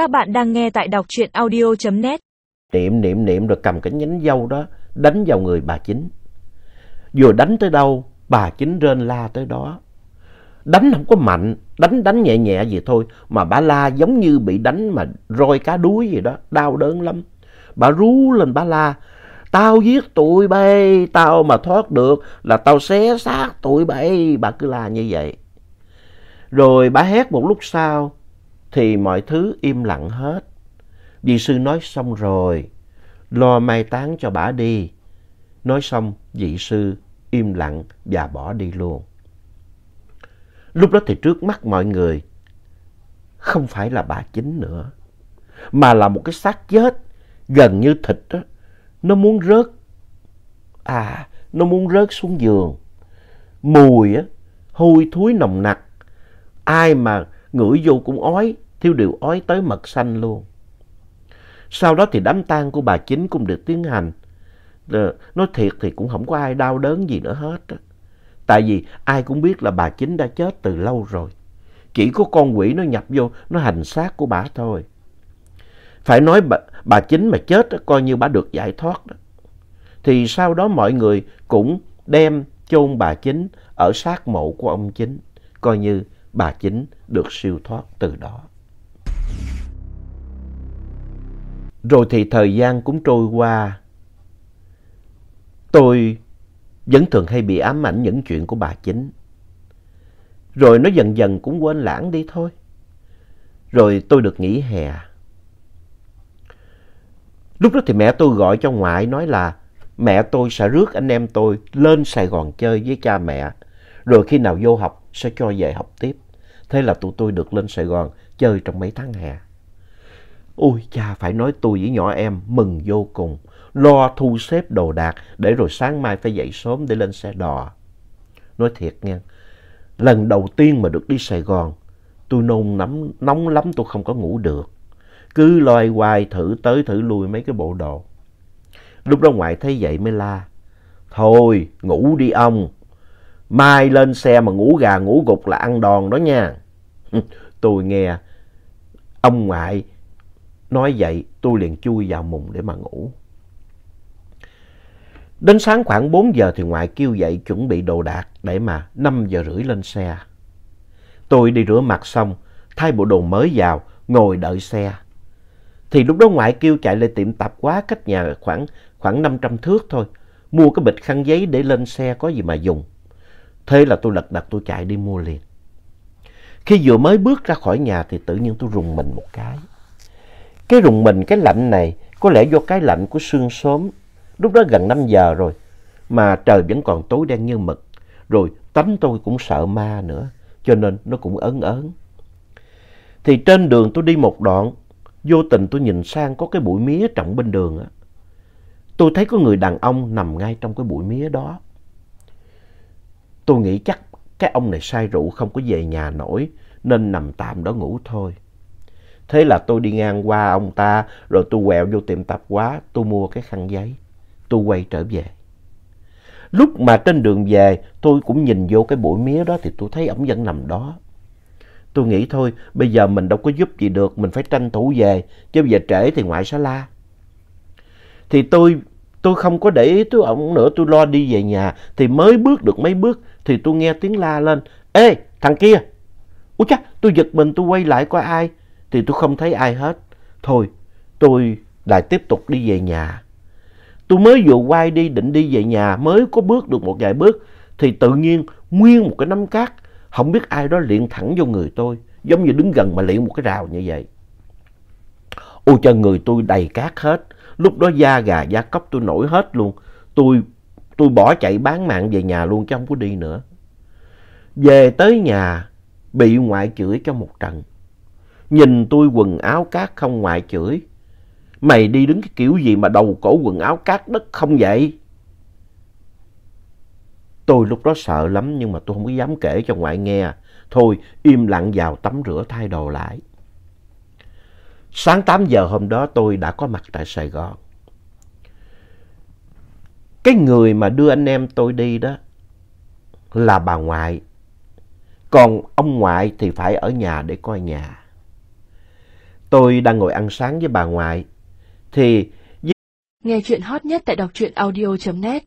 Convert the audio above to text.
Các bạn đang nghe tại đọc truyện audio.net. Niệm niệm niệm rồi cầm cái nhánh dâu đó đánh vào người bà chính. Vừa đánh tới đâu, bà chính rên la tới đó. Đánh không có mạnh, đánh đánh nhẹ nhẹ gì thôi, mà bà la giống như bị đánh mà roi cá đuối gì đó, đau đớn lắm. Bà rú lên bà la, tao giết tụi bay, tao mà thoát được là tao xé xác tụi bay, bà cứ la như vậy. Rồi bà hét một lúc sau, thì mọi thứ im lặng hết. Vị sư nói xong rồi, lo mai táng cho bà đi. Nói xong, vị sư im lặng và bỏ đi luôn. Lúc đó thì trước mắt mọi người, không phải là bà chính nữa, mà là một cái xác chết gần như thịt đó. Nó muốn rớt, à, nó muốn rớt xuống giường. Mùi á, hôi thối nồng nặc. Ai mà ngửi vô cũng ói, thiêu điều ói tới mật xanh luôn. Sau đó thì đám tang của bà chính cũng được tiến hành. Ờ, nói thiệt thì cũng không có ai đau đớn gì nữa hết. Tại vì ai cũng biết là bà chính đã chết từ lâu rồi. Chỉ có con quỷ nó nhập vô, nó hành xác của bà thôi. Phải nói bà, bà chính mà chết coi như bà được giải thoát đó. Thì sau đó mọi người cũng đem chôn bà chính ở sát mộ của ông chính. Coi như bà chính được siêu thoát từ đó. Rồi thì thời gian cũng trôi qua. Tôi vẫn thường hay bị ám ảnh những chuyện của bà chính. Rồi nó dần dần cũng quên lãng đi thôi. Rồi tôi được nghỉ hè. Lúc đó thì mẹ tôi gọi cho ngoại nói là, mẹ tôi sẽ rước anh em tôi lên Sài Gòn chơi với cha mẹ. Rồi khi nào vô học sẽ cho về học tiếp. Thế là tụi tôi được lên Sài Gòn chơi trong mấy tháng hè. Ôi cha phải nói tôi với nhỏ em mừng vô cùng. Lo thu xếp đồ đạc để rồi sáng mai phải dậy sớm để lên xe đò. Nói thiệt nha, lần đầu tiên mà được đi Sài Gòn, tôi nôn nắm, nóng lắm tôi không có ngủ được. Cứ loay hoay thử tới thử lui mấy cái bộ đồ. Lúc đó ngoại thấy vậy mới la. Thôi ngủ đi ông. Mai lên xe mà ngủ gà ngủ gục là ăn đòn đó nha. tôi nghe ông ngoại nói vậy tôi liền chui vào mùng để mà ngủ. Đến sáng khoảng 4 giờ thì ngoại kêu dậy chuẩn bị đồ đạc để mà 5 giờ rưỡi lên xe. Tôi đi rửa mặt xong, thay bộ đồ mới vào, ngồi đợi xe. Thì lúc đó ngoại kêu chạy lên tiệm tạp hóa cách nhà khoảng, khoảng 500 thước thôi. Mua cái bịch khăn giấy để lên xe có gì mà dùng. Thế là tôi lật đật tôi chạy đi mua liền. Khi vừa mới bước ra khỏi nhà thì tự nhiên tôi rùng mình một cái. Cái rùng mình, cái lạnh này có lẽ do cái lạnh của sương sớm. Lúc đó gần 5 giờ rồi mà trời vẫn còn tối đen như mực. Rồi tánh tôi cũng sợ ma nữa cho nên nó cũng ớn ớn. Thì trên đường tôi đi một đoạn vô tình tôi nhìn sang có cái bụi mía trồng bên đường á. Tôi thấy có người đàn ông nằm ngay trong cái bụi mía đó. Tôi nghĩ chắc cái ông này say rượu không có về nhà nổi, nên nằm tạm đó ngủ thôi. Thế là tôi đi ngang qua ông ta, rồi tôi quẹo vô tiệm tạp hóa, tôi mua cái khăn giấy. Tôi quay trở về. Lúc mà trên đường về, tôi cũng nhìn vô cái bụi mía đó thì tôi thấy ông vẫn nằm đó. Tôi nghĩ thôi, bây giờ mình đâu có giúp gì được, mình phải tranh thủ về, chứ bây giờ trễ thì ngoại sẽ la. Thì tôi tôi không có để ý tới ổng nữa tôi lo đi về nhà thì mới bước được mấy bước thì tôi nghe tiếng la lên. Ê thằng kia! Úi chắc tôi giật mình tôi quay lại coi ai thì tôi không thấy ai hết. Thôi, tôi lại tiếp tục đi về nhà. Tôi mới vừa quay đi định đi về nhà, mới có bước được một vài bước, thì tự nhiên nguyên một cái nắm cát, không biết ai đó liện thẳng vô người tôi, giống như đứng gần mà liện một cái rào như vậy. Ôi cho người tôi đầy cát hết, lúc đó da gà da cóc tôi nổi hết luôn. Tôi, tôi bỏ chạy bán mạng về nhà luôn chứ không có đi nữa. Về tới nhà, bị ngoại chửi cho một trận. Nhìn tôi quần áo cát không ngoại chửi. Mày đi đứng cái kiểu gì mà đầu cổ quần áo cát đất không vậy? Tôi lúc đó sợ lắm nhưng mà tôi không có dám kể cho ngoại nghe. Thôi im lặng vào tắm rửa thay đồ lại. Sáng 8 giờ hôm đó tôi đã có mặt tại Sài Gòn. Cái người mà đưa anh em tôi đi đó là bà ngoại. Còn ông ngoại thì phải ở nhà để coi nhà. Tôi đang ngồi ăn sáng với bà ngoại. Thì Nghe chuyện hot nhất tại đọc truyện audio.net